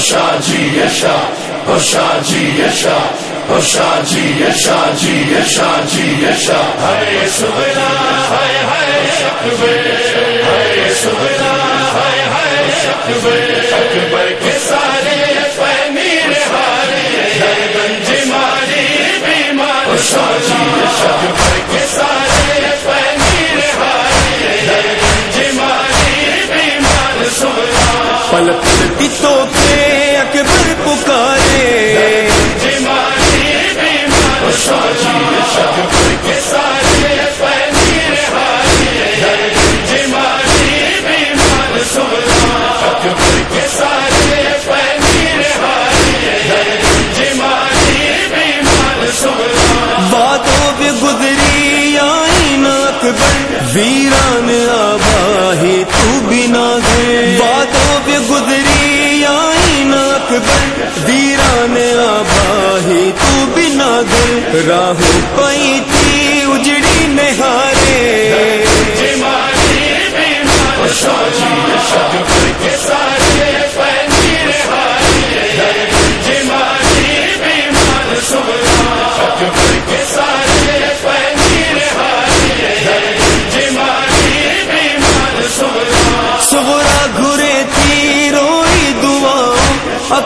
شاجی یشا ہو شاجی یشا ہو شاجی یشا جی یشا جی یشا ہے سہنا ہے ہے اکبر ہے سہنا ہے ہے اکبر اکبر کے سارے پنیر ہارے گنج ماری بیمار شاجی یشا اکبر کے سارے پنیر ہارے گنج ماری بیمار سہنا پل پلتی تو باتوں پہ گزری آئی نا اکبر ویران آباہی تو بنا گئے۔ باتوں پہ گزری آئی نا اکبر ویران آباہی تو بنا گئے۔ راہ پائی تھی اجڑی نہارے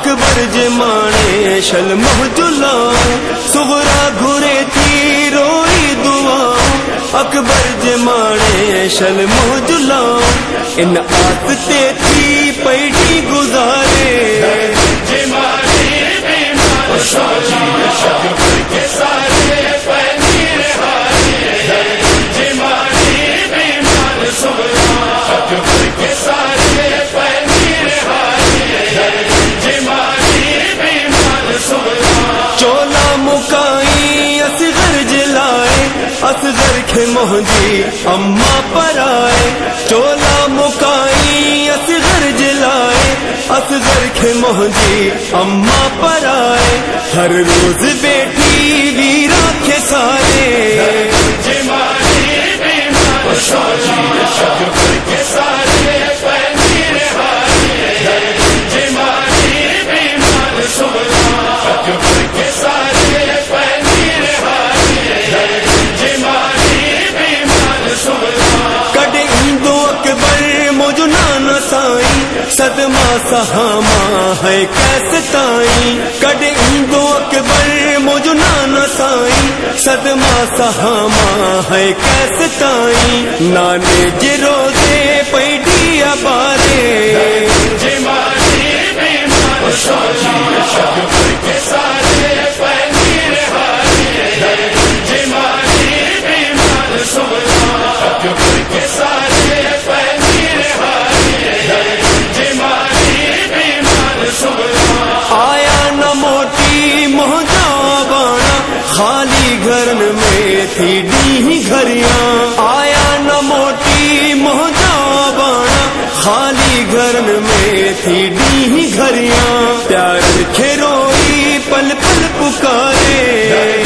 اکبر جمانے شل محجلا اکبر جمانے شل محجلا ان آستے تھی پیڑی گزارے۔ جمالی بیمار شاجی جی اصغر کے جی، اما پر آئے، چولا مکائی، اصغر جلائے، اصغر کے مہجی اما پر آئے۔ ہر روز بیٹھی ویرا کے سارے صدمہ سہاما ہے کیسے تائی؟ کڈ اندو اکبر مجھ نانا سائیں صدمہ سہاما ہے کیسے تائی؟ نانے جرو خالی گھر میں تھی ڈی گھریاں۔ آیا نہ موٹی موجا بانا خالی گھر میں تھی ڈی گھریاں۔ پیار کھروئی پل پل پکارے۔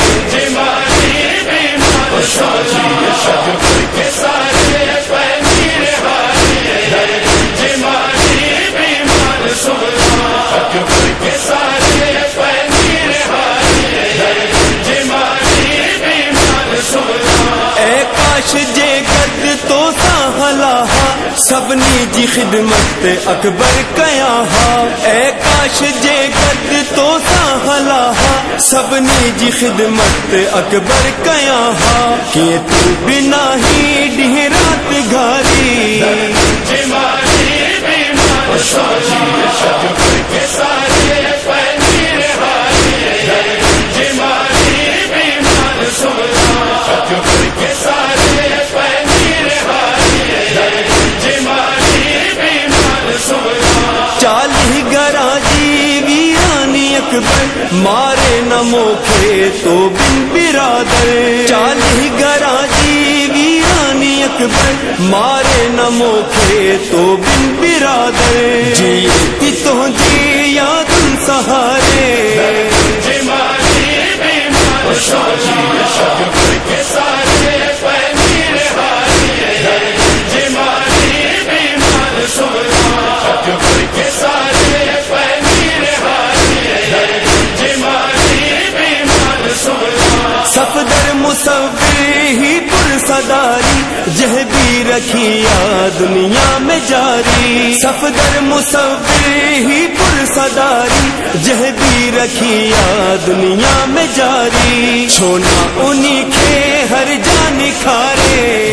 سہلا سبنی جی خدمت اکبر کیا ہا۔ اے کاش جے گد تو سہلا سبنی جی خدمت اکبر کیا ہا۔ کہ تو بنا ہی ڈہ مارے نہ موکھے تو بن برادر۔ چالی گرا جی ویرانی اکبر۔ مارے نہ موکھے تو بن برادر۔ جی جی سب ہی پر صداری جہدی رکھیا دنیا میں جاری۔ صفدر مصور ہی پر صداری جہدی رکھیا دنیا میں جاری۔ چھونا انہیں کے ہر جان کھارے۔